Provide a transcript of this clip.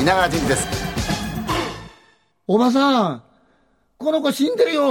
稲川淳二です。おばさん、この子死んでるよ。